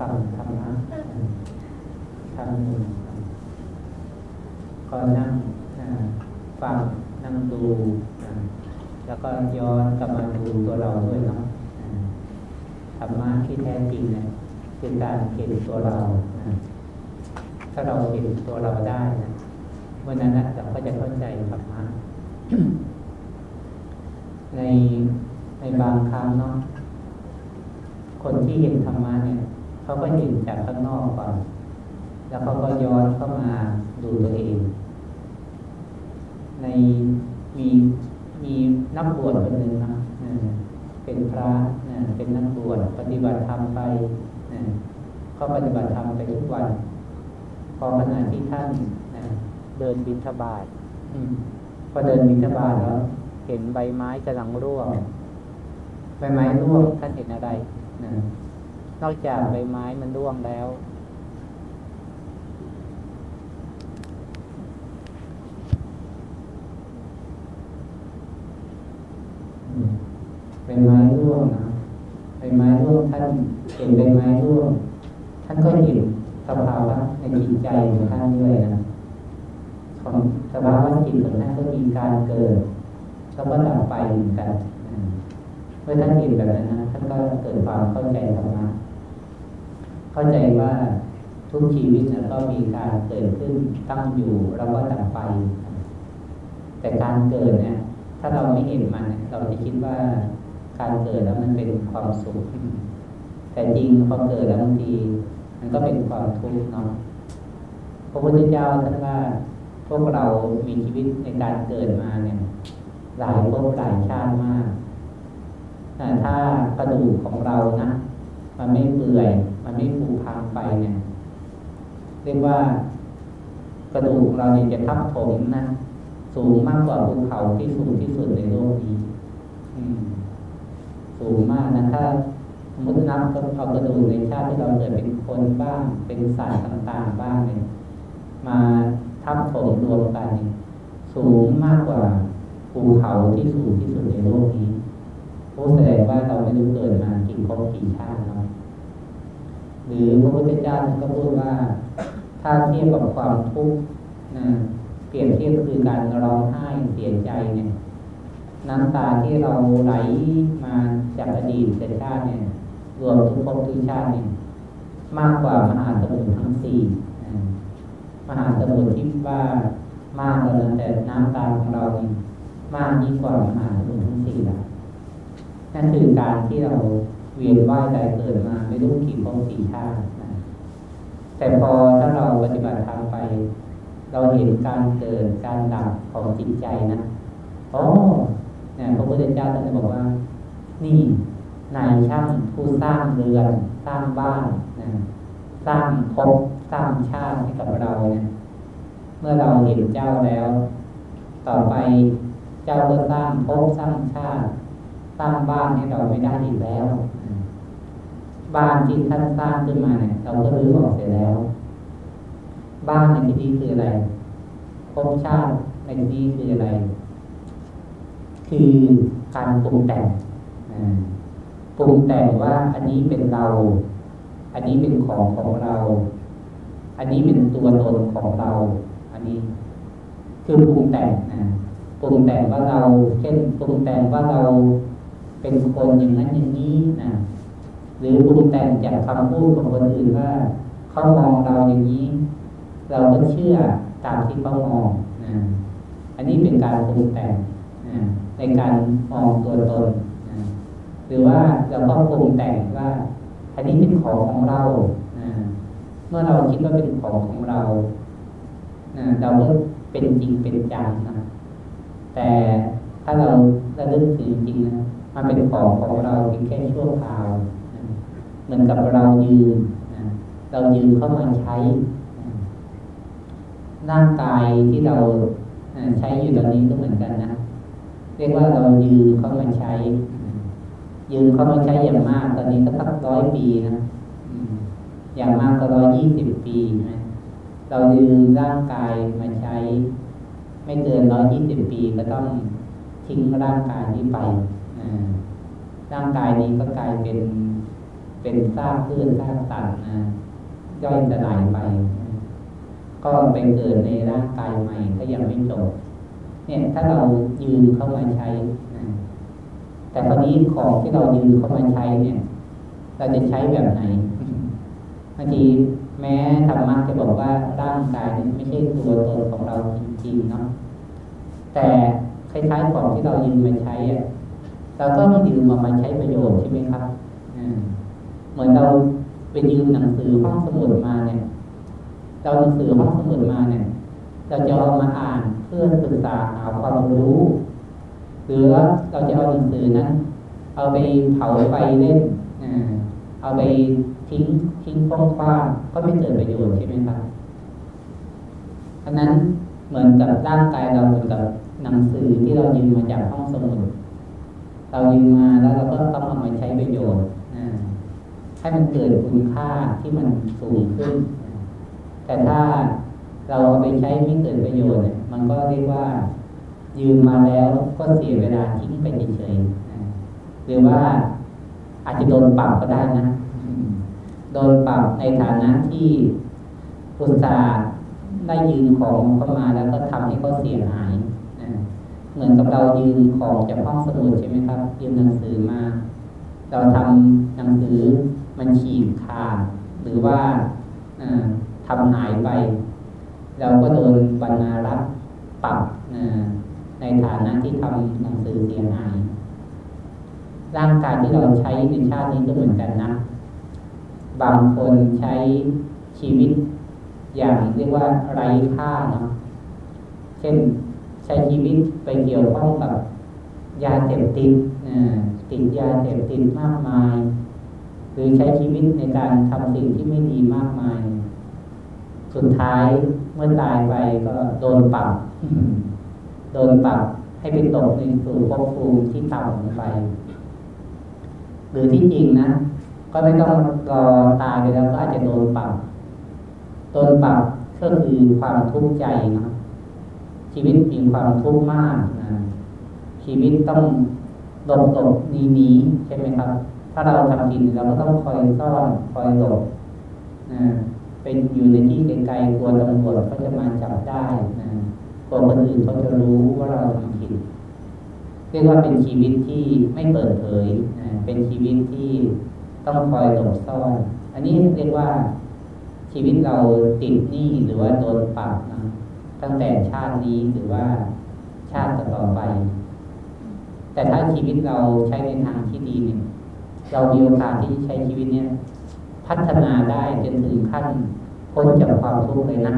ฟังธรรมะทำหนึ่งก็นั่งฟังนั่งดูแล้วก็ย้อนกลับมาดูตัวเราด้วยเนาะธรรมะที่แท้จริงเนี่ยคือการเห็นตัวเรา ถ้าเราเห็นตัวเราได้นะวันนั้นเราก็จะเข้าใจธรรมะในในบางครั้งเนาะคนที่เห็นธรรมะเนี่ย เขาก็เห็นจากข้างนอกก่อน แล้วเขาก็ย้อนเข้ามาดูตัวเอง ในมีมีนักบวชคนหนึ่งนะเป็นพระเป็นนักบวชปฏิบัติธรรมไปเขาปฏิบัติธรรมไปทุกวัน พอขณะที่ท่านเดินบินทบาทพอเดินบินทบาทแล้วเห็นใบไม้กำลังร่วงใบไม้ร่วงท่านเห็นอะไรนะ นอกจากใบไม้มันร่วงแล้ว ใบไม้ร่วงนะใบไม้ร่วงท่านเห็นใบไม้ร่วง ท่านก็เห็นสภาวะในจิตใจของท่านด้วยนะของสภาวะจิตของท่านก็มีการเกิดแล้วก็ดับไปเหมือนกันเมื่อท่านเห็นแบบนั้นนะท่านก็เกิดความเข้าใจธรรมะ เข้าใจว่าทุกชีวิตนะก็มีการเกิดขึ้นตั้งอยู่แล้วก็ดับไป แต่การเกิดเนี่ยถ้าเราไม่เห็นมันเราจะคิดว่าการเกิดแล้วมันเป็นความสุข แต่จริงพอเกิดแล้วบางทีมันก็เป็นความทุกข์เนาะพระพุทธเจ้าท่านว่าพวกเรามีชีวิตในการเกิดมาเนี่ยหลายภพหลายชาติมากถ้ากระดูกของเรานะ มันไม่เปื่อย มันไม่ผุพังไปเนี่ย เรียกว่ากระดูกเราเนี่ยจะทับถมนะสูงมากกว่าภูเขาที่สูงที่สุดในโลกนี้สูงมากนะถ้าสมมตินับเอากระดูกในชาติที่เราเกิดเป็นคนบ้าง เป็นสัตว์ต่างๆบ้างเนี่ยมาทับถมรวมกัน สูงมากกว่าภูเขาที่สูงที่สุดในโลกนี้ ผู้แสดงว่าเราไม่รู้เกิดมากี่ภพกี่ชาติเนาะหรือพระพุทธเจ้าก็พูดว่า ถ้าเทียบกับความทุกข์นะเปรียบเทียบคือการร้องไห้เสียใจเนี่ยน้ำตาที่เราไหลมาจากอดีตชาติเนี่ย รวมทุกภพทุกชาติเนี่ยมากกว่ามหาสมุทรทั้งสี่มหาสมุทรที่ว่ามากแล้วแต่น้ำตาของเราเนี่ยมากยิ่งกว่ามหาสมุทรทั้งสี่ละ นั่นคือการที่เราเวียนว่ายใจเกิดมาไม่รู้กี่ภพกี่ชาติแต่พอถ้าเราปฏิบัติธรรมไป เราเห็นการเกิดการดับของจิตใจนะโอ้เนี่ยพระพุทธเจ้าท่านบอกว่า นี่นายช่างผู้สร้างเรือน สร้างบ้านนะสร้างภพสร้างชาติให้กับเราเนี่ยเมื่อเราเห็นเจ้าแล้ว ต่อไปเจ้าก็สร้างภพสร้างชาติ สร้างบ้านให้เราไม่ได้อีกแล้ว บ้านที่ท่านสร้างขึ้นมาเนี่ยเราก็รื้อออกเสร็จแล้ว บ้านในที่นี้คืออะไรภพชาติในที่นี้คืออะไร คือการปรุงแต่งปรุงแต่งว่าอันนี้เป็นเรา อันนี้เป็นของของเรา อันนี้เป็นตัวตนของเรา อันนี้ คือปรุงแต่งนะปรุงแต่งว่าเรา เช่นปรุงแต่งว่าเรา เป็นคนอย่างนั้นอย่างนี้นะหรือปรุงแต่งจากคำพูดของคนอื่นว่าเขามองเราอย่างนี้ เราก็เชื่อตามที่เขามองนะอันนี้เป็นการปรุงแต่งนะในการมองตัวตนนะหรือว่าเราก็ปรุงแต่งว่าอันนี้เป็นของของเรานะเมื่อเราคิดว่าเป็นของของเรานะเราก็เป็นจริงเป็นจังนะแต่ถ้าเราระลึกถึงจริงนะ มันเป็นของของเราเพียงแค่ชั่วคราวเหมือนกับเรายืนเรายืนเข้ามาใช้ร่างกายที่เราใช้อยู่ตอนนี้ก็เหมือนกันนะเรียกว่าเรายืนเข้ามาใช้ ยืนเข้ามาใช้อย่างมาก ตอนนี้ก็สักร้อยปีนะอย่างมากก็ร้อยยี่สิบปีนะเรายืนร่างกายมาใช้ ไม่เกินร้อยยี่สิบปีก็ต้องทิ้งร่างกายนี้ไป ร่างกายนี้ก็กลายเป็นเป็นซากพืชซากสัตว์นะย่อยสลายไป ก็ไปเกิดในร่างกายใหม่ก็ยังไม่จบเนี่ยถ้าเรายืมเข้ามาใช้นะแต่ตอนนี้ของที่เรายืมเข้ามาใช้เนี่ย เราจะใช้แบบไหนบางทีแม้ธรรมะจะบอกว่าร่างกายนี้ไม่ใช่ตัวตนของเราจริงๆเนาะแต่คล้ายๆของที่เรายืมมาใช้อะ เราก็ยืมมามาใช้ประโยชน์ใช่ไหมครับเหมือนเราไปยืมหนังสือห้องสมุดมาเนี่ยเราหนังสือห้องสมุดมาเนี่ยเราจะเอามาอ่านเพื่อศึกษาหาความรู้หรือเราจะเอาหนังสือนั้น เอาไปเผาไฟเล่นเอาไปทิ้งทิ้งคว้างๆก็ไม่เกิดประโยชน์ใช่ไหมครับอันนั้นเหมือนกับร่างกายเราเหมือนกับหนังสือที่เรายืมมาจากห้องสมุด เรายืมมาแล้วเราก็ต้องเอามาใช้ประโยชน์ให้มันเกิดคุณค่าที่มันสูงขึ้น แต่ถ้าเราเอาไปใช้ไม่เกิดประโยชน์มันก็เรียกว่า ยืมมาแล้วก็เสียเวลาทิ้งไปเฉยๆหรือว่าอาจจะโดนปรับก็ได้นะ โดนปรับในฐานะที่อุตส่าห์ได้ยืมของเข้ามาแล้วก็ทำให้เขาเสียหาย เหมือนกับเรายืมของจากห้องสมุดใช่ไหมครับยืมหนังสือมา เราทำหนังสือมันฉีกขาดหรือว่าทำหายไป เราก็โดนบรรณารักปรับในฐานะที่ทำหนังสือเสียหาย ร่างกายที่เราใช้ในชาตินี้ก็เหมือนกันนะ บางคนใช้ชีวิตอย่างเรียกว่าไร้ค่าเนาะเช่น ใช้ชีวิตไปเกี่ยวข้องกับยาเสพติดติดยาเสพติดมากมาย หรือใช้ชีวิตในการทำสิ่งที่ไม่ดีมากมาย สุดท้ายเมื่อตายไปก็โดนปรับโดนปรับให้ไปตกในสู่ภพภูมิที่ต่ำลงไป หรือที่จริงนะ ก็ไม่ต้องรอตายไปแล้วก็อาจจะโดนปรับโดนปรับก็คือความทุกข์ใจนะ ชีวิตมีความทุกข์มากนะชีวิตต้องหลบหลบหนีหนีใช่ไหมครับ ถ้าเราทำผิดเราก็ต้องคอยซ่อนคอยหลบนะเป็นอยู่ในที่ไกลๆกลัวตำรวจเขาจะมาจับได้นะกลัวคนอื่นเขาจะรู้ว่าเราทำผิดเรียกว่าเป็นชีวิตที่ไม่เปิดเผยนะเป็นชีวิตที่ต้องคอยหลบซ่อน อันนี้เรียกว่าชีวิตเราติดหนี้หรือว่าโดนปรับนะ ตั้งแต่ชาตินี้หรือว่าชาติต่อไป แต่ถ้าชีวิตเราใช้ในทางที่ดีเนี่ย เรามีโอกาสที่ใช้ชีวิตเนี่ย พัฒนาได้จนถึงขั้นพ้นจากความทุกข์เลยนะ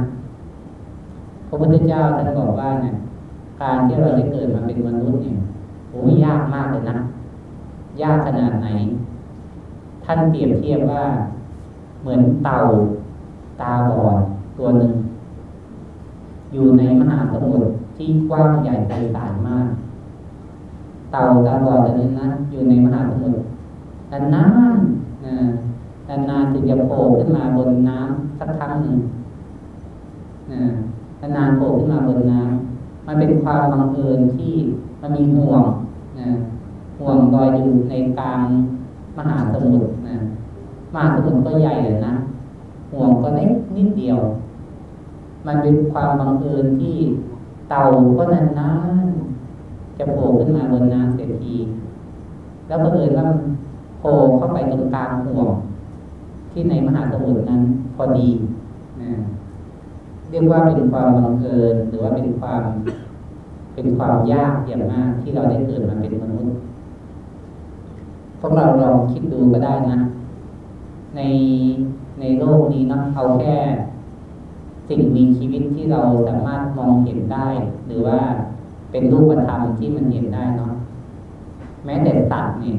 พระพุทธเจ้าท่านบอกว่าเนี่ยการที่เราได้เกิดมาเป็นมนุษย์เนี่ยโอ้ยากมากเลยนะยากขนาดไหน ท่านเปรียบเทียบว่าเหมือนเต่าตาบอดตัวหนึ่ง อยู่ในมหาสมุทรที่กว้างใหญ่ไพศาลมาก เต่าตาบอดตัวนี้นะอยู่ในมหาสมุทรนานนานนานนานถึงจะโผล่ขึ้นมาบนน้ำสักครั้งหนึ่งนานนานโผล่ขึ้นมาบนน้ำมันเป็นความบังเอิญที่มันมีห่วงห่วงลอยอยู่ในกลางมหาสมุทรมหาสมุทรก็ใหญ่เลยนะห่วงก็เล็กนิดเดียว มันเป็นความบังเอิญที่เต่าก็นานๆจะโผล่ขึ้นมาบนน้ำเสียที แล้วก็เอิญว่าโผล่เข้าไปตรงกลางห่วงที่ในมหาสมุทรนั้นพอดีนะเรียกว่าเป็นความบังเอิญหรือว่าเป็นความ เป็นความยากอย่างมากที่เราได้เกิดมาเป็นมนุษย์พวกเราลองคิดดูก็ได้นะ ในในโลกนี้นะเอาแค่ สิ่งมีชีวิตที่เราสามารถมองเห็นได้ หรือว่าเป็นรูปธรรมที่มันเห็นได้เนาะแม้แต่สัตว์เนี่ย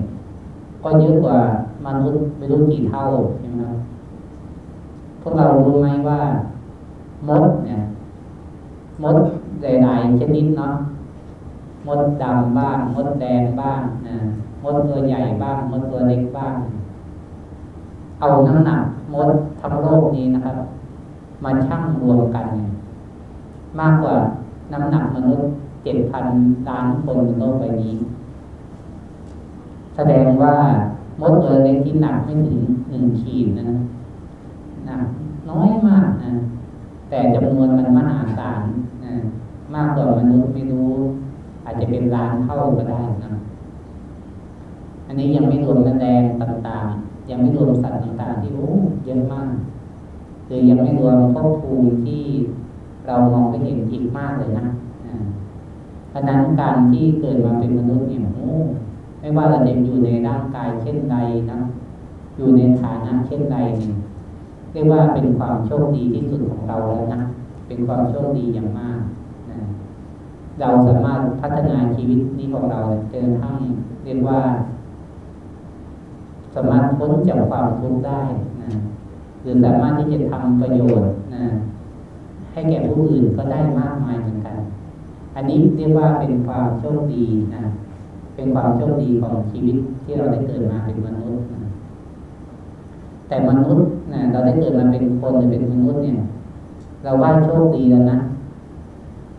ก็เยอะกว่ามนุษย์ไม่รู้กี่เท่าใช่ไหมครับพวกเรารู้ไหมว่ามดเนี่ยมดหลายๆชนิดเนาะมดดำบ้าง มดแดงบ้างนะมดตัวใหญ่บ้าง มดตัวเล็กบ้าง เอาน้ำหนักมดทั้งโลกนี้นะครับ มาชั่งรวมกัน มากกว่าน้ำหนักมนุษย์เจ็ดพันล้านคนบนโลกใบนี้ แสดงว่ามดตัวเล็กที่หนักไม่ถึงหนึ่งขีดนะหนักน้อยมากนะแต่จำนวนมันมหาศาลนะมากกว่ามนุษย์ไม่รู้ อาจจะเป็นล้านเท่าก็ได้นะอันนี้ยังไม่รวมแมลงต่างๆ ยังไม่รวมสัตว์ต่างๆ ที่โอ้เยอะมาก คือยังไม่รวมภพภูมิที่เรามองไม่เห็นอีกมากเลยนะเพราะนั้นการที่เกิดมาเป็นมนุษย์เนี่ยโอ้ไม่ว่าเราจะอยู่ในร่างกายเช่นใดนะอยู่ในฐานะเช่นใดเนี่ยเรียกว่าเป็นความโชคดีที่สุดของเราแล้วนะเป็นความโชคดีอย่างมากนะเราสามารถพัฒนาชีวิตนี้ของเราจนทั้งเรียกว่า สามารถพ้นจากความทุกข์ได้นะ หรือสามารถที่จะทำประโยชน์นะให้แก่ผู้อื่นก็ได้มากมายเหมือนกัน อันนี้เรียกว่าเป็นความโชคดีนะ เป็นความโชคดีของชีวิตที่เราได้เกิดมาเป็นมนุษย์นะแต่มนุษย์นะเราได้เกิดมาเป็นคนหรือเป็นมนุษย์เนี่ย เราว่าโชคดีแล้วนะ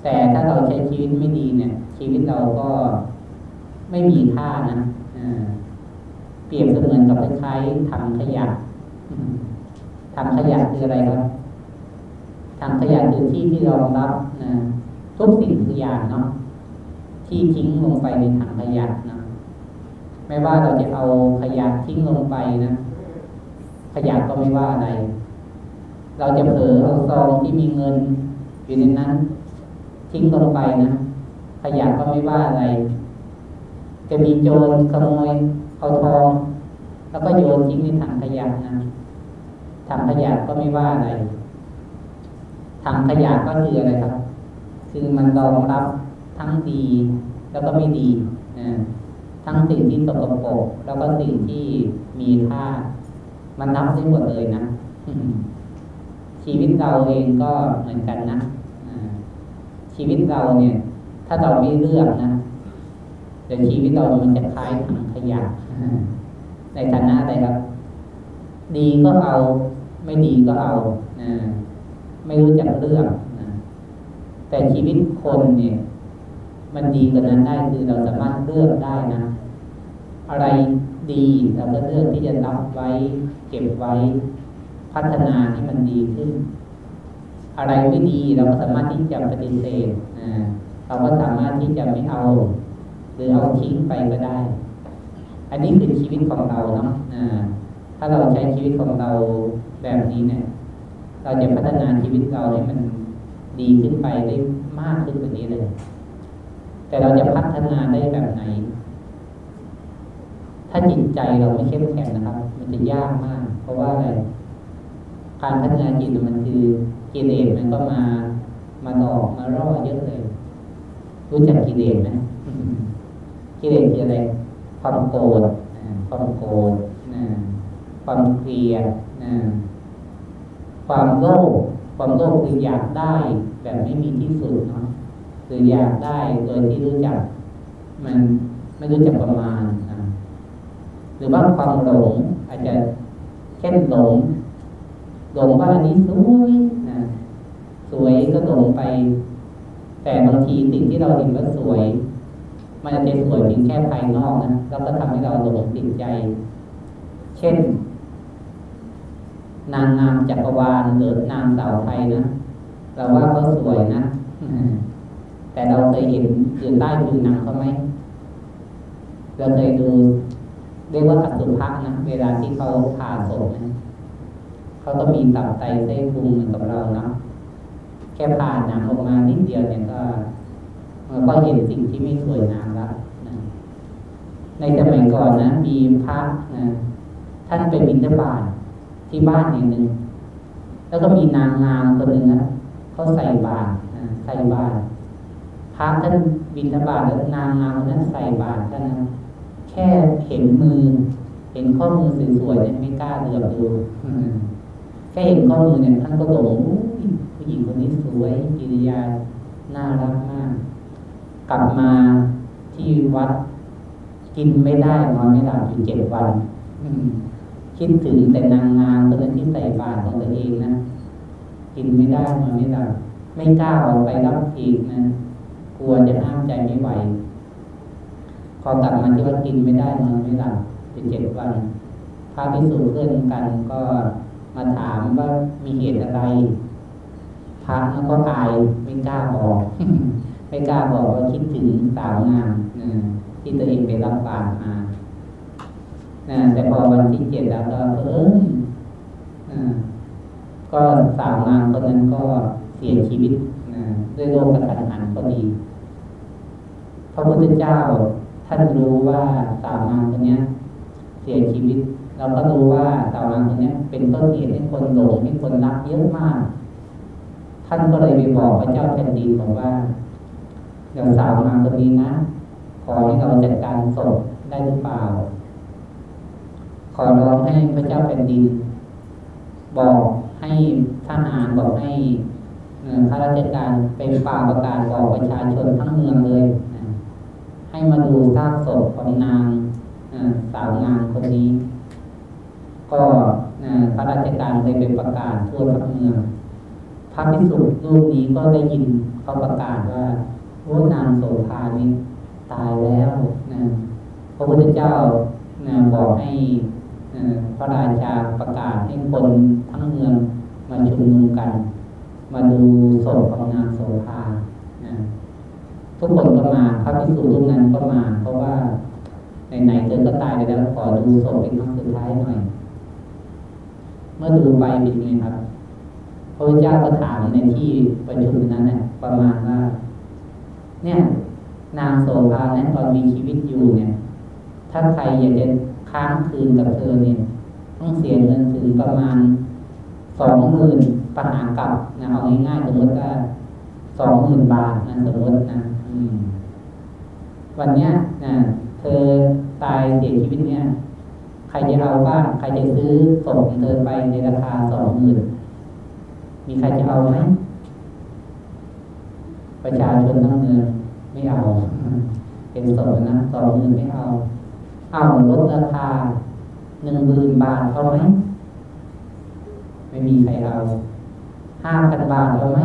แต่ถ้าเราใช้ชีวิตไม่ดีเนี่ย ชีวิตเราก็ไม่มีค่านะเปรียบเสมือนกับคล้ายๆถังขยะ ถังขยะคืออะไรครับถังขยะคือที่ที่เรองรับนะทุกสิ่งทุกอย่างเนาะที่ทิ้งลงไปในถังขยะนะไม่ว่าเราจะเอาขยะทิ้งลงไปนะ ขยะก็ไม่ว่าอะไร เราจะเผลอเอาซองที่มีเงินอยู่ในนั้น ทิ้งลงไปนะขยะก็ไม่ว่าอะไร จะมีโจรขโมยเอาทอง แล้วก็โยนทิ้งในถังขยะนะ ถังขยะก็ไม่ว่าอะไรถังขยะก็คืออะไรครับ คือมันรองรับทั้งดีแล้วก็ไม่ดีนะทั้งสิ่งที่สกปรกแล้วก็สิ่งที่มีค่า มันนับได้หมดเลยนะชีวิตเราเองก็เหมือนกันนะชีวิตเราเนี่ย ถ้าเราไม่เลือกนะเดี๋ยวชีวิตเรามันจะคล้ายถังขยะในฐานะอะไรครับ ดีก็เอา ไม่ดีก็เอาไม่รู้จักเลือกแต่ชีวิตคนเนี่ย มันดีกว่านั้นได้คือเราสามารถเลือกได้นะ อะไรดีเราก็เลือกที่จะรับไว้ เก็บไว้ พัฒนาให้มันดีขึ้น อะไรไม่ดีเราก็สามารถที่จะปฏิเสธเราก็สามารถที่จะไม่เอา หรือเอาทิ้งไปก็ได้ อันนี้คือชีวิตของเราเนาะถ้าเราใช้ชีวิตของเรา แบบนี้เนี่ย เราจะพัฒนาชีวิตเราให้มันดีขึ้นไปได้มากขึ้นกว่านี้เลย แต่เราจะพัฒนาได้แบบไหน ถ้าจิตใจเราไม่เข้มแข็งนะครับ มันจะยากมาก เพราะว่าอะไร การพัฒนาจิตมันคือกิเลสมันก็มา มาหลอกมาล่อเยอะเลย รู้จักกิเลสไหมกิเลสคืออะไร ความโกรธความโกรธความเกลียด ความโลภความโลภคืออยากได้แบบไม่มีที่สุดเนาะคืออยากได้โดยที่รู้จัก มันไม่รู้จักประมาณนะหรือว่าความหลงอาจจะแค่หลงหลงว่าอันนี้สวยนะสวยก็หลงไป แต่บางทีสิ่งที่เราเห็นว่าสวย มันจะสวยเพียงแค่ภายนอกนะแล้วก็ทำให้เราหลงติดใจ เช่น นางงามจักรวาลหรือนางสาวไทยนะเราว่าเขาสวยนะแต่เราเคยเห็นอยู่ใต้ผิวหนังเขาไหมเราเคยดูเรียกว่าอสุภะนะเวลาที่เขาผ่าศพนะเขาก็มีตับไตไส้นพุงเหมือนกับเรานะแค่ผ่าหนังออกมานิดเดียวเนี่ยก็ก็เห็นสิ่งที่ไม่สวยงามแล้วนะในสมัยก่อนนะมีพระนะท่านไปบิณฑบาต ที่บ้านอย่างหนึ่ง แล้วก็มีนางงามคนหนึ่งนะเขาใส่บาตรใส่บาตรพระท่านบินทบาทแล้วนางงามนั้นใส่บาตรท่านนะแค่เห็นมือ เห็นข้อมือสวยๆเนี่ยไม่กล้าเหลือบดูแค่เห็นข้อมือเนี่ยท่านก็หลงผู้หญิงคนนี้สวยกิริยาน่ารักมาก กลับมาที่วัดกินไม่ได้นอนไม่หลับอยู่เจ็ดวัน คิดถึงแต่นางงามคนนั้นที่ใส่บาตรของตัวเองนะกินไม่ได้นอนไม่หลับไม่กล้าออกไปรับอีกนะกลัวจะห้ามใจไม่ไหวพอกลับมาที่ว่ากินไม่ได้นอนไม่หลับสิบเจ็ดวันพระพิสุเพื่อนกันก็มาถามว่ามีเหตุอะไรพระก็อายไม่กล้าบอกไม่กล้าบอกว่าคิดถึงสาวงามที่ตัวเองไปรับบาตรมา แต่พอวันที่เจ็ดแล้วก็เออก็สาวงามคนนั้นก็เสียชีวิตด้วยโรคกระทันหันพอดีพระพุทธเจ้าท่านรู้ว่าสาวงามคนนี้เสียชีวิต เราก็รู้ว่าสาวงามคนนี้เป็นต้นเหตุให้คนหลงให้คนรักเยอะมาก ท่านก็เลยไปบอกพระเจ้าแผ่นดินบอกว่าเดี๋ยวสาวงามคนนี้นะขอให้เราจัดการศพได้หรือเปล่า ขอร้องให้พระเจ้าแผ่นดิน บอกให้ทหารบอกให้ข้าราชการเป็นป่าประกาศบอกประชาชนทั้งเมืองเลยให้มาดูซากศพของนางสาวงามคนนี้ ก็พระราชการเลยเป็นประกาศทั่วทั้งเมืองพระพิสุรูปนี้ก็ได้ยินเขาประกาศว่าโอ้นางโสภานี้ตายแล้วนะพระพุทธเจ้านะบอกให้ พระราชาประกาศให้คนทั้งเมืองมาชุมนุมกัน มาดูศพของนางโสภาทุกคนก็มาพระพิสุรูปนั้นก็มา เพราะว่าไหนๆเธอก็ตายไปแล้วขอดูศพเป็นครั้งสุดท้ายหน่อย เมื่อดูไปเป็นไงครับพระเจ้าก็ถามในที่ประชุมนั้นเน่ยประมาณว่า เนี่ย นางโสภาเนี่ยตอนมีชีวิตอยู่เนี่ย ถ้าใครอยากจะ ค้างคืนกับเธอเนี่ย ต้องเสียเงินถึงประมาณสองหมื่นปหากับนะเอาง่ายๆสมมติว่าสองหมื่นบาทนะสมมตินะวันเนี้ยนะเธอตายเสียชีวิตเนี่ย ใครจะเอาบ้างใครจะซื้อศพของเธอไปในราคาสองหมื่นมีใครจะเอาไหมประชาชนทั้งเมืองไม่เอา เป็นศพนะสองหมื่นไม่เอา เอาลดราคาหนึ่งหมื่นบาทเอาไหมไม่มีใครเอาห้าพันบาทเอาไหม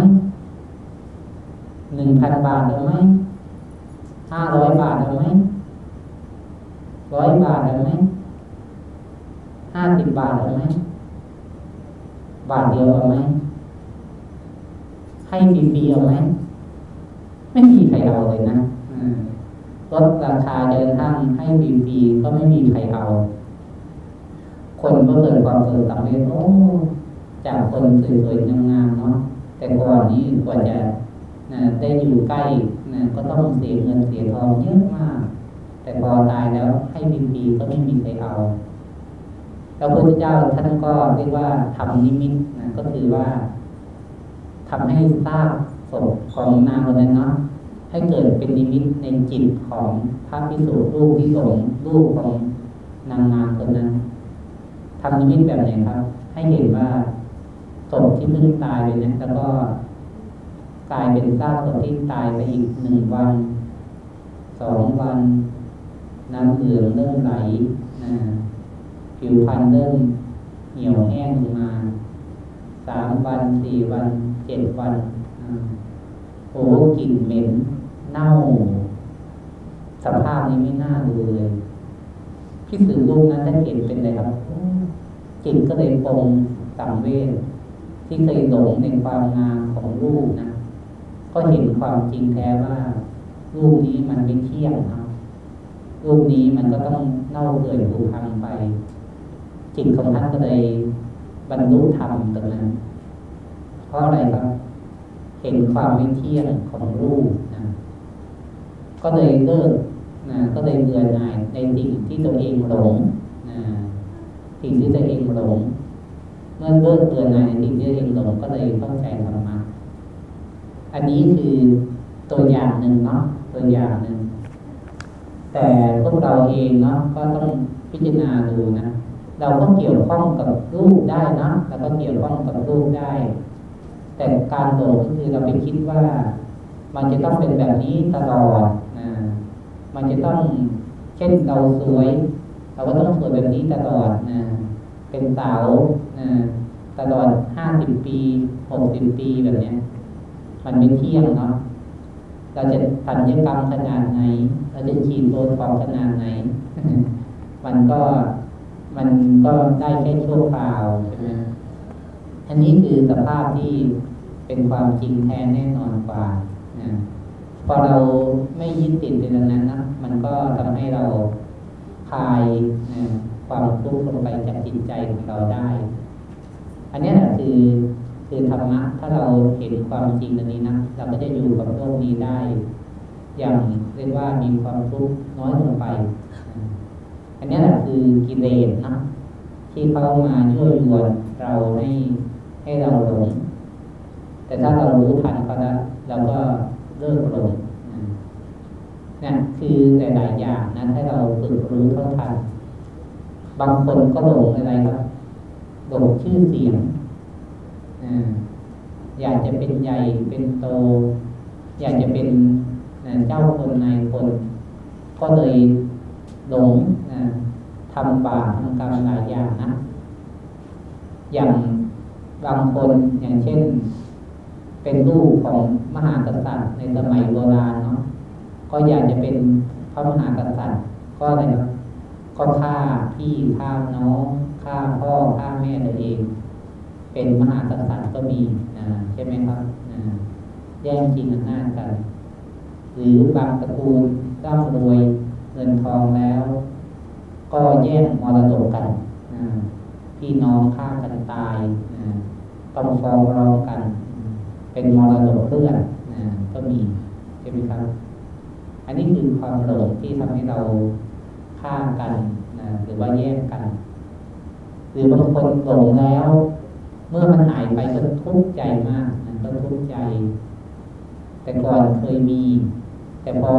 หนึ่งพันบาทเอาไหมห้าร้อยบาทเอาไหมร้อยบาทเอาไหมห้าสิบบาทเอาไหมบาทเดียวเอาไหมให้ฟรีๆเอาไหมไม่มีใครเอาเลยนะ ลดราคาจนกระทั้งให้ฟรีๆก็ไม่มีใครเอา คนก็เกิดความเกิดสังเวชโอ้จากคนสวยๆงามๆเนาะแต่ก่อนนี้กว่าจะนะได้อยู่ใกล้นะก็ต้องเสียเงินเสียทองเยอะมาก แต่พอตายแล้วให้ฟรีๆก็ไม่มีใครเอาแล้วพระพุทธเจ้าท่านก็เรียกว่าทำนิมิตนะก็คือว่าทำให้ทราบศพของนางคนนั้นเนาะ ให้เกิดเป็นนิมิตในจิตของพระพิสุรูปที่สงรูปของนางงามคนนั้นทำนิมิตแบบไหนครับ ให้เห็นว่าศพที่เพิ่งตายไปนั้นแล้วก็กลายเป็นซากศพที่ตายไปอีกหนึ่งวันสองวัน น้ำเหลืองเริ่มไหลนะผิวพรรณเริ่มเหี่ยวแห้งลงมาสามวันสี่วันเจ็ดวันโอ้กลิ่นเหม็น เน่า สภาพนี้ไม่น่าดูเลยพี่สื่อรูปนั้นท่านเห็นเป็นอะไรครับจิตก็เลยปรงสังเวชที่เคยหลงในความงามของรูปนะ ก็เห็นความจริงแท้ว่า รูปนี้มันไม่เที่ยงนะรูปนี้มันก็ต้องเน่าเปื่อยผุพังไป จิตของท่านก็เลยบรรลุธรรมตรงนั้น เพราะอะไรครับ เห็นความไม่เที่ยงของรูปนะ ก็เลยเลิกนะก็เลยเบื่อหน่ายในสิ่งที่ตัวเองหลงนะสิ่งที่ตัวเองหลง เมื่อเลิกเบื่อหน่ายในสิ่งที่ตัวเองหลงก็เลยเข้าใจธรรมะอันนี้คือตัวอย่างหนึ่งเนาะตัวอย่างหนึ่งแต่พวกเราเองเนาะก็ต้องพิจารณาดูนะเราก็เกี่ยวข้องกับรูปได้นะเราก็เกี่ยวข้องกับรูปได้ แต่การโดดก็คือเราไปคิดว่า มันจะต้องเป็นแบบนี้ตลอด มันจะต้องเช่นเราสวย เราก็ต้องสวยแบบนี้ตลอดนะเป็นสาวนะตลอดห้าสิบปีหกสิบปีแบบเนี้ย มันไม่เที่ยงเนาะเราจะสัญญกรรมขนาดไหน เราจะฉีดโบท็อกขนาดไหน มันมันก็มันก็ได้แค่ชั่วคราวใช่ไหมอันนี้คือสภาพที่เป็นความจริงแท้แน่นอนกว่านะ พอเราไม่ยึดติดในนั้นนะมันก็ทำให้เราคลายนะความทุกข์ลงไปจากจิตใจของเราได้ อันนี้แหละคือคือธรรมะถ้าเราเห็นความจริงอันนี้นะเราก็จะอยู่กับโลกนี้ได้ อย่างเรียกว่ามีความทุกข์น้อยลงไป อันนี้แหละคือกิเลสนะที่เข้ามายั่วยวนเราให้ให้เราหลงแต่ถ้าเรารู้ทันเขาแล้วเราก็เลิกหลงนี่ คือหลายๆอย่างนะถ้าเราฝึกรู้เท่าทันบางคนก็หลงอะไรครับหลงชื่อเสียงอยากจะเป็นใหญ่เป็นโต อยากจะเป็นเจ้าคนนายคน ก็เลยหลงทำบาปทำกรรมหลายอย่างนะ อย่างบางคนอย่างเช่น เป็นลูกของมหากษัตริย์ในสมัยโบราณ ก็อยากจะเป็นพระมหากษัตริย์ก็อะไรนะก็ฆ่าพี่ฆ่าน้องฆ่าพ่อฆ่าแม่ตัวเอง เป็นมหากษัตริย์ก็มีนะใช่ไหมครับนะแย่งจริงอำนาจกัน หรือบางตระกูลร่ำรวยเงินทองแล้ว ก็แย่งมรดกกันพี่น้องฆ่ากันตายต้องฟ้องร้องกัน เป็นมรดกเพื่อนก็มีใช่ไหมครับ อันนี้คือความหลงที่ทำให้เราฆ่ามกันนะหรือว่าแย่งกัน หรือบางคนหลงแล้ว เมื่อมันหายไปก็ทุกข์ใจมากนะก็ทุกข์ใจ แต่ก่อนเคยมี แต่พอ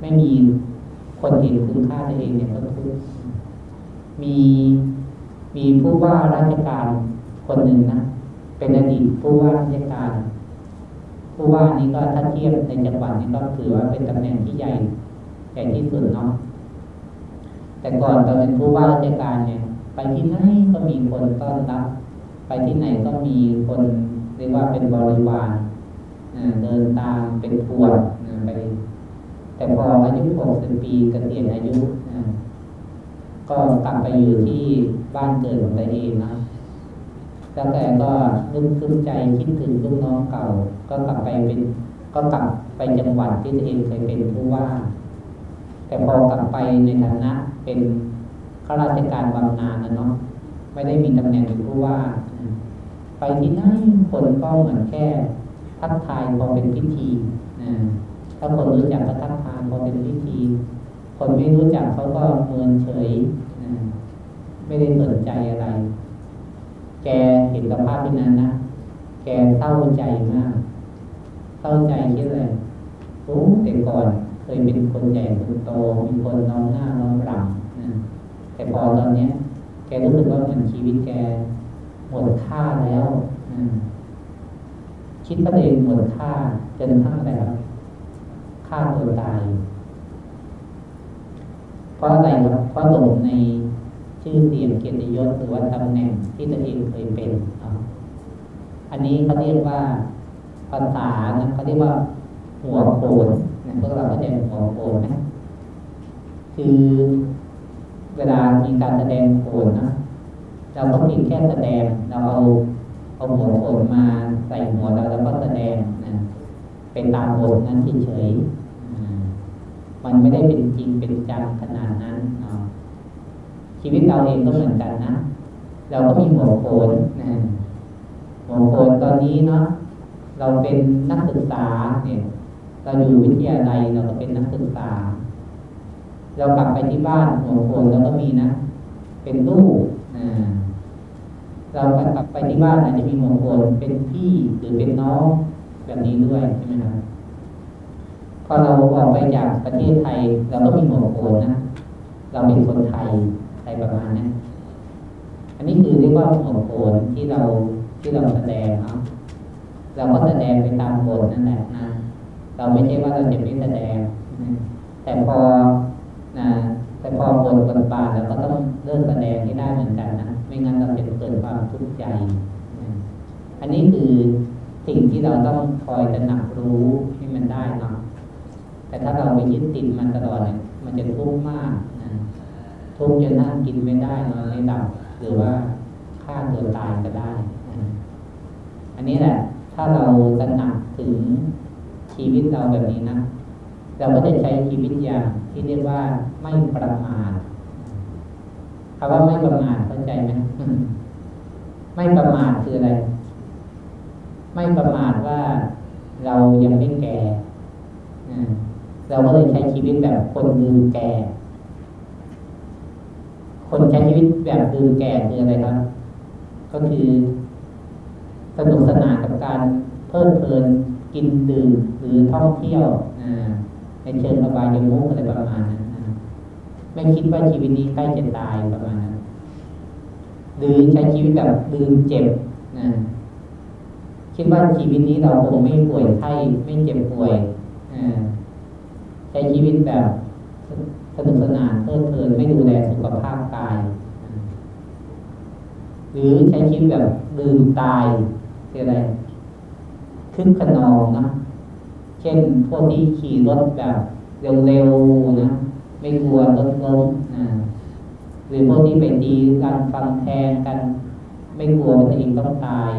ไม่มีคนเห็นคุณค่าตัวเองเนี่ยก็ทุกข์มีมีผู้ว่าราชการคนหนึ่งนะเป็นอดีตผู้ว่าราชการ ผู้ว่านี้ก็ถ้าเทียบในจังหวัดนี้ก็ถือว่าเป็นตำแหน่งที่ใหญ่ใหญ่ที่สุดเนาะแต่ก่อนตอนเป็นผู้ว่าราชการเนี่ย ไปที่ไหนก็มีคนต้อนรับ ไปที่ไหนก็มีคนเรียกว่าเป็นบริวารเดินตามเป็นพวดไปแต่พออายุหกสิบปีเกษียณอายุก็กลับไปอยู่ที่บ้านเกิดของตัวเองนะแล้วแกก็นึกขึ้นใจคิดถึงลูกน้องเก่า ก็กลับไปเป็น ก็กลับไปจังหวัดที่ตัวเองเคยเป็นผู้ว่า แต่พอกลับไปในฐานะเป็นข้าราชการบำนาญนะเนาะไม่ได้มีตำแหน่งเป็นผู้ว่า ไปที่นั่นคนก็เหมือนแค่ทักทายพอเป็นพิธีนะถ้าคนรู้จักก็ทักทายพอเป็นพิธี คนไม่รู้จักเขาก็เมินเฉยนะไม่ได้สนใจอะไร แกเห็นสภาพที่นั้นนะ แกเศร้าใจมาก เศร้าใจคิดเลยโอ้แต่ก่อนเคยเป็นคนใหญ่คนโตมีคนน้องหน้าน้องหลังนะแต่พอตอนเนี้ย แกรู้สึกว่ามือนชีวิตแกหมดค่าแล้วนะคิดว่าตัวเองหมดค่าจนทั้งอะไรครับฆ่าตัวตายเพราะอะไรครับเพราะหลงในชื่อเสียงเกียรติยศหรือว่าตำแหน่งที่ตัวเองเคยเป็นอันนี้เขาเรียกว่า ภาษานะเขาเรียกว่าหัวโขนนะพวกเราก็จะหัวโขนนะคือเวลามีการแสดงโขนนะเราก็เพียงแค่แสดงเราเอาเอาหัวโขนมาใส่หัวเราแล้วก็แสดงนะเป็นตามบทนั้นเฉยๆมันไม่ได้เป็นจริงเป็นจังขนาดนั้นเนาะชีวิตเราเองก็เหมือนกันนะ เราก็มีหัวโขนนะหัวโขนตอนนี้เนาะ เราเป็นนักศึกษาเนี่ยเราอยู่วิทยาลัยเราก็เป็นนักศึกษา เรากลับไปที่บ้านหัวโขนเราก็มีนะ เป็นลูกเรากลับไปที่บ้านอาจจะมีหัวโขนเป็นพี่หรือเป็นน้องแบบนี้ด้วยใช่ไหมครับพอเราออกไปจากประเทศไทย เราก็มีหัวโขนนะเราเป็นคนไทยอะไรประมาณนั้นอันนี้คือเรียกว่าหัวโขนที่เราที่เราแสดงเนาะ เราก็แสดงไปตามบทนั่นแหละนะเราไม่ใช่ว่าเราจะไม่แสดง แต่พอนะแต่พอบทบทบาทเราก็ต้องเลิกแสดงให้ได้เหมือนกันนะไม่งั้นเราจะเกิดความทุกข์ใจอันนี้คือสิ่งที่เราต้องคอยตระหนักรู้ให้มันได้เนาะแต่ถ้าเราไปยึดติดมันตลอดเนี่ยมันจะทุกข์มากนะทุกข์จนนั่งกินไม่ได้นอนไม่หลับหรือว่าฆ่าตัวตายก็ได้ อันนี้แหละ ถ้าเราตระหนักถึงชีวิตเราแบบนี้นะเราก็จะใช้ชีวิตอย่างที่เรียกว่าไม่ประมาทคำว่าไม่ประมาทเข้าใจไหมไม่ประมาทคืออะไร ไม่ประมาทว่าเรายังไม่แก่เราก็เลยใช้ชีวิตแบบคนลืมแก่ คนใช้ชีวิตแบบลืมแก่คืออะไรครับ ก็คือ สนุกสนานกับการเพลิดเพลินกินดื่มหรือท่องเที่ยวในเชิงอบายมุกอะไรประมาณนั้นไม่คิดว่าชีวิตนี้ใกล้จะตายประมาณนั้นหรือใช้ชีวิตแบบลืมเจ็บนะคิดว่าชีวิตนี้เราคงไม่ป่วยไข้ไม่เจ็บป่วยใช้ชีวิตแบบสนุกสนานเพลิดเพลินไม่ดูแลสุขภาพกาย หรือใช้ชีวิตแบบลืมตาย คืออะไรขึ้นขนองนะเช่นพวกที่ขี่รถแบบเร็วๆนะไม่กลัวรถล้มนะหรือพวกที่ไปตีกันฟังแทงกัน ไม่กลัวว่าตัวเองต้องตาย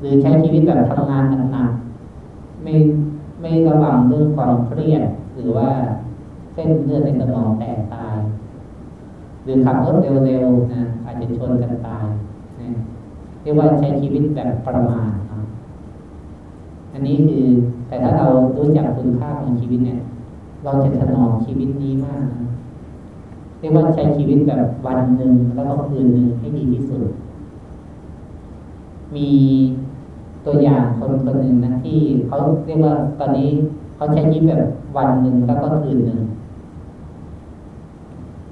หรือใช้ชีวิตแบบทำงานหนักๆไม่ไม่ระวังเรื่องความเครียดหรือว่าเส้นเลือดในสมองแตกตาย หรือขับรถเร็วๆนะอาจจะชนกันตาย เรียกว่าใช้ชีวิตแบบประมาทอันนี้คือแต่ถ้าเรารู้จักคุณค่าของชีวิตเนี่ย เราจะถนอมชีวิตนี้มากนะเรียกว่าใช้ชีวิตแบบวันหนึ่งแล้วก็คืนหนึ่งให้ดีที่สุด มีตัวอย่างคนคนหนึ่งนะที่เขาเรียกว่าตอนนี้เขาใช้ชีวิตแบบวันหนึ่งแล้วก็คืนหนึ่ง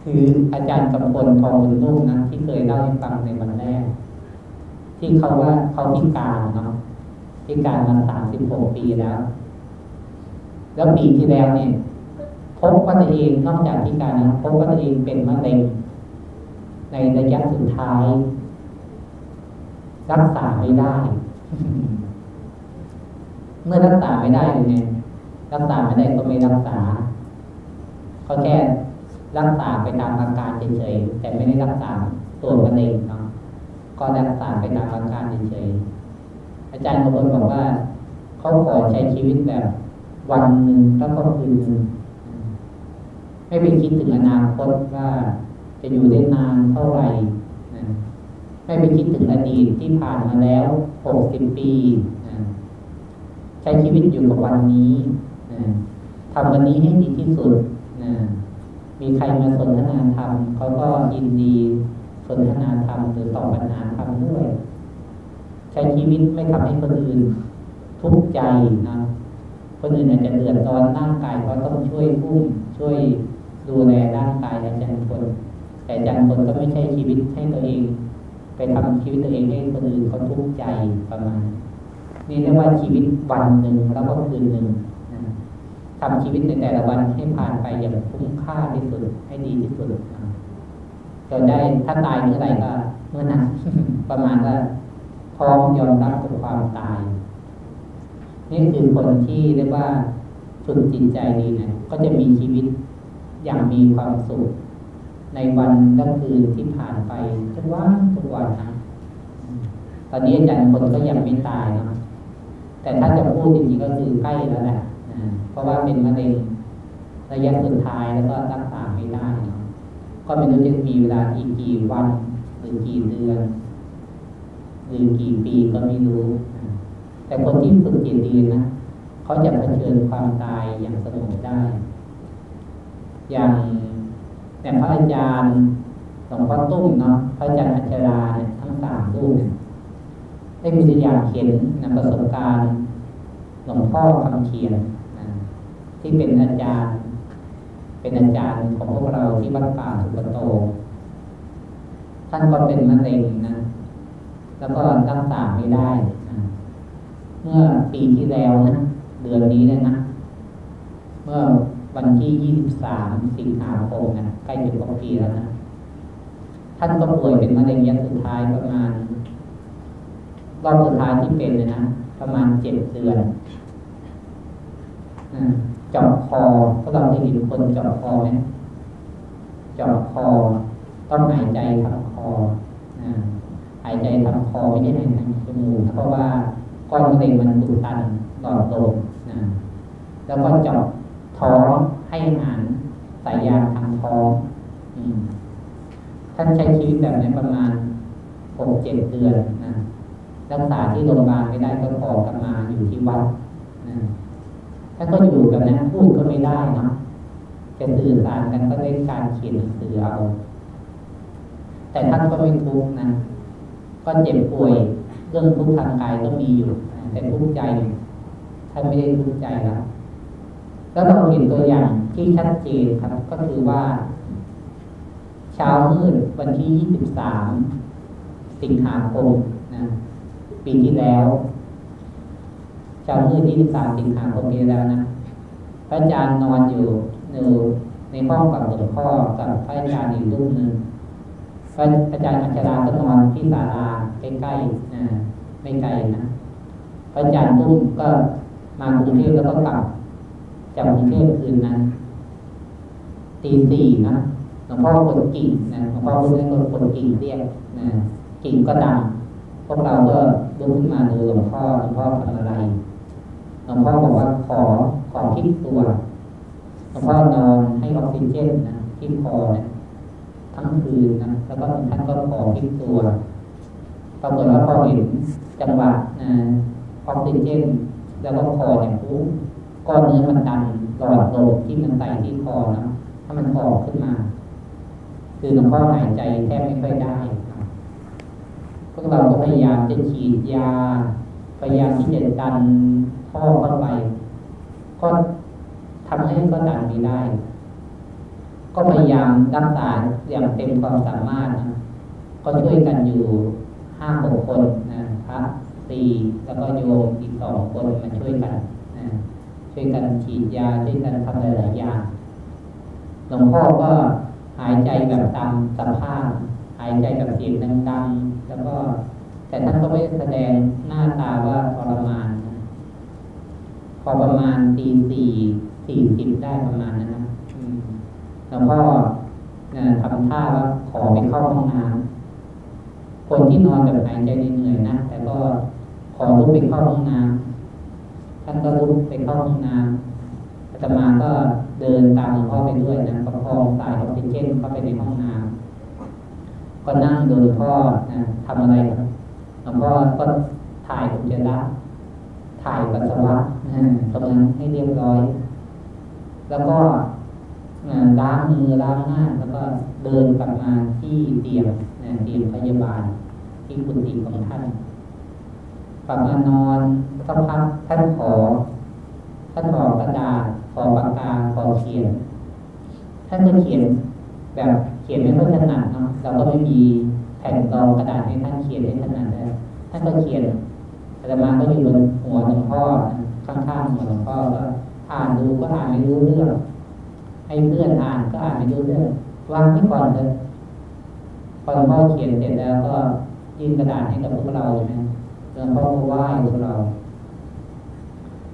คืออาจารย์กำพลทองบุญนุ่มนะที่เคยเล่าให้ฟังในวันแรก ที่เขาว่าเขาพิการเนาะพิการมาสามสิบหกปีแล้ว แล้วปีที่แล้วเนี่ยพบว่าตัวเองนอกจากพิการนะพบว่าตัวเองเป็นมะเร็งในระยะสุดท้าย รักษาไม่ได้ เมื่อรักษาไม่ได้เนี่ยรักษาไม่ได้ก็ไม่รักษาเขาแค่รักษาไปตามอาการเฉยๆแต่ไม่ได้รักษาตัวมะเร็งเนาะ ก็รักษาไปตามอาการเฉยๆอาจารย์บางคนบอกว่าเขาขอใช้ชีวิตแบบ วันหนึ่งแล้วก็คืนหนึ่งไม่ไปคิดถึงอนาคตว่าจะอยู่ได้นานเท่าไหร่ไม่ไปคิดถึงอดีตที่ผ่านมาแล้วหกสิบปีใช้ชีวิตอยู่กับวันนี้ทำวันนี้ให้ดีที่สุด มีใครมาสนทนาธรรมเขาก็ยินดี นทนาธรรมหรือตอบปัญหาธรรมด้วย ใช้ชีวิตไม่ทำให้คนอื่น ทุกข์ใจนะคนอื่นอาจจะเดือดร้อนร่างกายเขาต้องช่วยพุ่มช่วยดูแลร่างกายอาจารย์คนแต่อาจารย์คนก็ไม่ใช่ชีวิตให้ตัวเอง ไปทำชีวิตตัวเองให้คนอื่นเขาทุกข์ใจประมาณนี่เรียกว่าชีวิตวันหนึ่งแล้วก็คืนหนึ่งทำชีวิตในแต่ละวันให้ผ่านไปอย่างคุ้มค่าที่สุดให้ดีที่สุด จะได้ถ้าตายเมื่อไหร่ก็เมื่อนั้นประมาณว่าพร้อมยอมรับกับความตาย นี่คือคนที่เรียกว่าฝึกจิตใจดีนะก็จะมีชีวิตอย่างมีความสุข ในวันกลางคืนที่ผ่านไปทุกวันทุกวันนะตอนนี้อาจารย์คนก็ยังไม่ตายนะแต่ถ้าจะพูดจริงๆก็คือใกล้แล้วแหละเพราะว่าเป็นมะเร็งระยะสุดท้ายแล้วก็รักษาไม่ได้เนาะ ก็ไม่รู้จะมีเวลาอีกกี่วัน หรือกี่เดือน หรือกี่ปีก็ไม่รู้ แต่คนที่ฝึกจิตดีนะเขาจะเผชิญความตายอย่างสงบได้ อย่างแต่พระอาจารย์หลวงพ่อตุ้มเนาะพระอาจารย์อัจราเนี่ยทั้งสามรูปเนี่ยได้มีตัวอย่างเขียนนประสบการณ์หลวงพ่อคำเขียนที่เป็นอาจารย์ เป็นอาจารย์ของพวกเราที่วัดป่าสุกโต ท่านก็เป็นมะเร็งนะ แล้วก็รักษาไม่ได้เมื่อปีที่แล้วนะ เดือนนี้เลยนะ เมื่อวันที่ยี่สิบสามสิงหาคมนะใกล้จะครบปีแล้วนะ ท่านก็ป่วยเป็นมะเร็งยักสุดท้ายประมาณรอบสุดท้ายที่เป็นเลยนะ ประมาณเจ็ดเดือน จาะคอพวกเราเคยเห็นคนจาะคอไหมจาะคอ ต้องหายใจทางคอหายใจทางคอไม่ใช่หายทางจมูกเพราะว่าก้อนมะเร็งมันอุดตันหลอดลมนะแล้วก็จาะท้องให้อาหารสายยางทางท้องท่านใช้ชีวิตแบบนี้ประมาณหกเจ็ดเดือนนะรักษาที่โรงพยาบาลไม่ได้ก็ขอกลับมาอยู่ที่วัด ท่านก็อยู่แบบนั้นพูดก็ไม่ได้นะจะสื่อสารกันก็ได้การเขียนหนังสือเอาแต่ท่านก็ไม่ทุกข์นะ ก็เจ็บป่วย เรื่องทุกข์ทางกายก็มีอยู่ แต่ทุกข์ใจท่านไม่ได้ทุกข์ใจแล้วแล้วเราเห็นตัวอย่างที่ชัดเจนครับ ก็คือว่า เช้ามืดวันที่ยี่สิบสามสิงหาคมนะปีที่แล้ว ช้ามืดที่ยี่สิบสามสิงหาคมปีแล้วนะพระอาจารย์นอนอยู่ในในห้องกับหลวงพ่อกับพระอาจารย์อีกรูปหนึ่งพระอาจารย์อัจฉราก็นอนที่ศาลาใกล้ๆนะไม่ไกลนะพระอาจารย์ตุ้มก็มากรุงเทพแล้วก็กลับจากกรุงเทพคืนนั้นตีสี่นะหลวงพ่อคนกิ่งนะหลวงพ่อคนนี้คนคนกิ่งเรียกนะกิ่งก็ดังพวกเราก็ลุกขึ้นมาดูหลวงพ่อหลวงพ่อทำอะไร ลวงพ่อบอกว่าขอขอคิดตัวหลวงพ่อนอนให้ออกซิเจนนะที่คอนะทั้งคืนนะแล้วก็ท่านก็ขอคิดตัวปรากฏว่าพอเห็นจังหวะนะออกซิเจนแล้วก็คอเนี่ยปุ๊บก้อนเนื้อมันดันหลอดลมที่มันใส่ที่คอนะถ้ามันออกขึ้นมา คือหลวงพ่อหายใจแทบไม่ค่อยได้พวกเราก็พยายามจะฉีดยา พยายามที่จะดันท่อเข้าไป ก็ทำให้ก็ดันไม่ได้ ก็พยายามรักษาอย่างเต็มความสามารถนะก็ช่วยกันอยู่ห้าหกคนนะพระสี่แล้วก็โยมอีกสองคนมาช่วยกันนะช่วยกันฉีดยาช่วยกันทำหลายๆอย่างหลวงพ่อก็หายใจแบบตามสภาพ หายใจแบบเสียงดังๆแล้วก็ แต่ท่านก็ไม่แสดงหน้าตาว่าทรมานพอประมาณตีสี่สี่สิบได้ประมาณนั้นนะหลวงพ่อทำท่าว่าขอไปเข้าห้องน้ำคนที่นอนแบบหายใจเหนื่อยนะแต่ก็ขอลุกไปเข้าห้องน้ำท่านก็ลุกไปเข้าห้องน้ำอาตมาก็เดินตามหลวงพ่อไปด้วยนะประคองสายออกซิเจนเข้าไปในห้องน้ำก็นั่งดูหลวงพ่อนะทำอะไรครับ วงพ่อก็ถ่ายอุจจาระถ่ายปัสสาวะตรงนั้นให้เรียบร้อย แล้วก็ล้างมือล้างหน้า แล้วก็เดินกลับมาที่เตียงเตียงพยาบาล ที่กุฏิของท่านกลับมานอนสักพักท่านขอ ท่านขอกระดาษขอปากกาขอเขียน ท่านก็เขียนแบบ ขียนไม่ค่อยถนัดเนาะเราก็ไม่มีแผ่นรองกระดาษให้ท่านเขียนให้ถนัดแล้วท่านก็เขียนอาตมาก็อยู่บนหัวหลวงพ่อข้างๆหัวหลวงพ่อก็อ่านดูก็อ่านไม่รู้เรื่องให้เพื่อนอ่านก็อ่านไม่รู้เรื่องวางไว้ก่อนเลยพอหลวงพ่อเขียนเสร็จแล้วก็ยื่นกระดาษให้กับพวกเราใช่ไหมหลวงพ่อก็ไหว้พวกเรา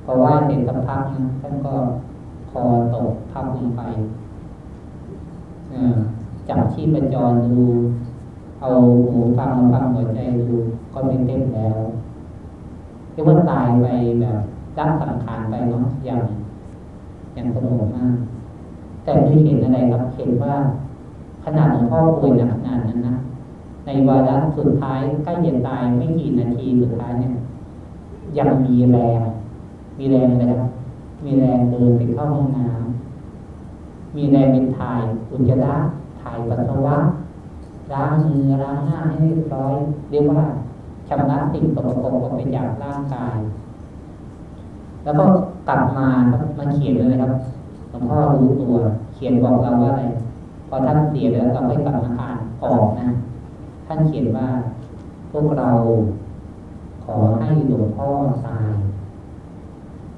พอไหว้เสร็จสักพักนะท่านก็คอตกพับลงไปอ่า จับชีพจรดู เอาหูฟังมาฟังหัวใจดู ก็ไม่เต้นแล้วเรียกว่าตายไปแบบรับสังขารไปเนาะอย่างอย่างสงบมาก แต่ไม่เห็นอะไรครับเห็นว่าขนาดหลวงพ่อป่วยหนักขนาดนั้นนะในวาระสุดท้ายใกล้เย็นตายไม่กี่นาทีสุดท้ายเนี่ย ยังมีแรง มีแรงเลยครับมีแรงเดินไปเข้าห้องน้ำมีแรงเป็นถ่ายอุจจาระ ถ่ายปัสสาวะล้างมือล้างหน้าให้เรียบร้อยเรียกว่าชำระสิ่งสกปรกออกไปจากร่างกาย แล้วก็กลับมาครับมาเขียนเลยครับหลวงพ่อรู้ตัว เขียนบอกเราว่าอะไรพอท่านเสียแล้วเราไม่กลับมาอ่านออกนะ ท่านเขียนว่า พวกเราขอให้หลวงพ่อตาย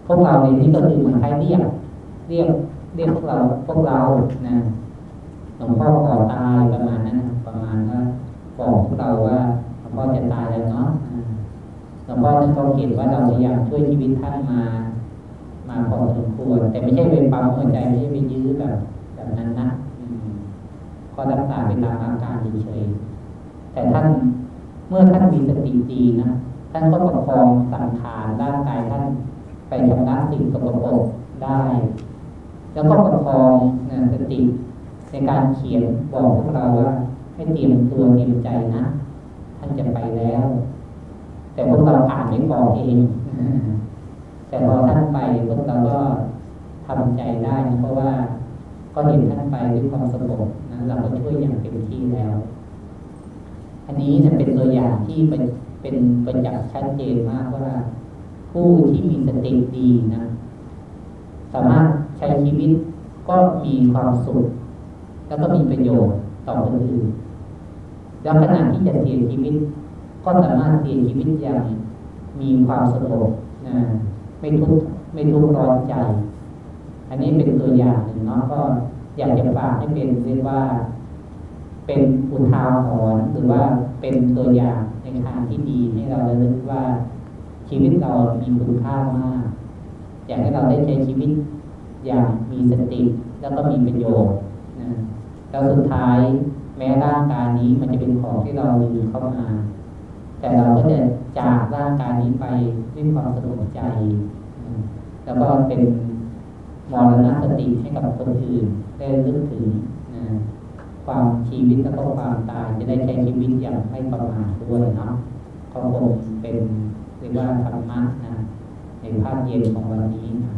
พวกเราในนี้ก็คือเหมือนใครเรียก เรียกเรียกพวกเราพวกเรานะ หลวงพ่อขอตายประมาณนั้นประมาณว่าบอกพวกเราว่าหลวงพ่อจะตายแล้วเนาะหลวงพ่อท่านก็เห็นว่าเราพยายามช่วยชีวิตท่านมา มาพอสมควรแต่ไม่ใช่เป็นปั๊มหัวใจไม่ใช่ไปยื้อแบบแบบนั้นนะก็รักษาไปตามอาการเฉยๆแต่ท่านเมื่อท่านมีสติดีนะท่านก็ประคองสังขารร่างกายท่านไปชำระสิ่งสกปรกได้ แล้วก็ประคองนะสติ ในการเขียนบอกพวกเราว่าให้เตรียมตัวเตรียมใจนะ ท่านจะไปแล้ว แต่พวกเราอ่านไม่ออกเองแต่พอท่านไปพวกเราก็ทำใจได้นะเพราะว่าก็เห็นท่านไปด้วยความสงบนะเราก็ช่วยอย่างเต็มที่แล้ว อันนี้จะเป็นตัวอย่างที่เป็นเป็นประจักษ์ชัดเจนมากว่า ผู้ที่มีสติดีนะ สามารถใช้ชีวิตก็มีความสุข แล้วก็มีประโยชน์ต่อคนอื่นแล้วขณะที่จะเสียชีวิต ก็สามารถเสียชีวิตอย่างมีความสงบนะไม่ทุกข์ไม่ทุกข์ร้อนใจ อันนี้เป็นตัวอย่างหนึ่งเนาะก็อยากจะฝากให้เป็นเรียกว่า เป็นอุทาหรณ์หรือว่าเป็นตัวอย่างในทางที่ดีให้เราระลึกว่าชีวิตเรามีคุณค่ามาก อยากให้เราได้ใช้ชีวิตอย่างมีสติแล้วก็มีประโยชน์ แล้วสุดท้ายแม้ร่างกายนี้มันจะเป็นของที่เรามีเข้ามา แต่เราก็จะจากร่างกายนี้ไปด้วยความสงบใจ แล้วก็เป็นมรณสติให้กับคนอื่นได้ลึกถึงนะความชีวิตแล้วก็ความตายจะได้ใช้ชีวิตอย่างไม่ประมาทด้วยเนาะก็คงเป็นเรียกว่าธรรมะนะในภาคเย็นของวันนี้นะ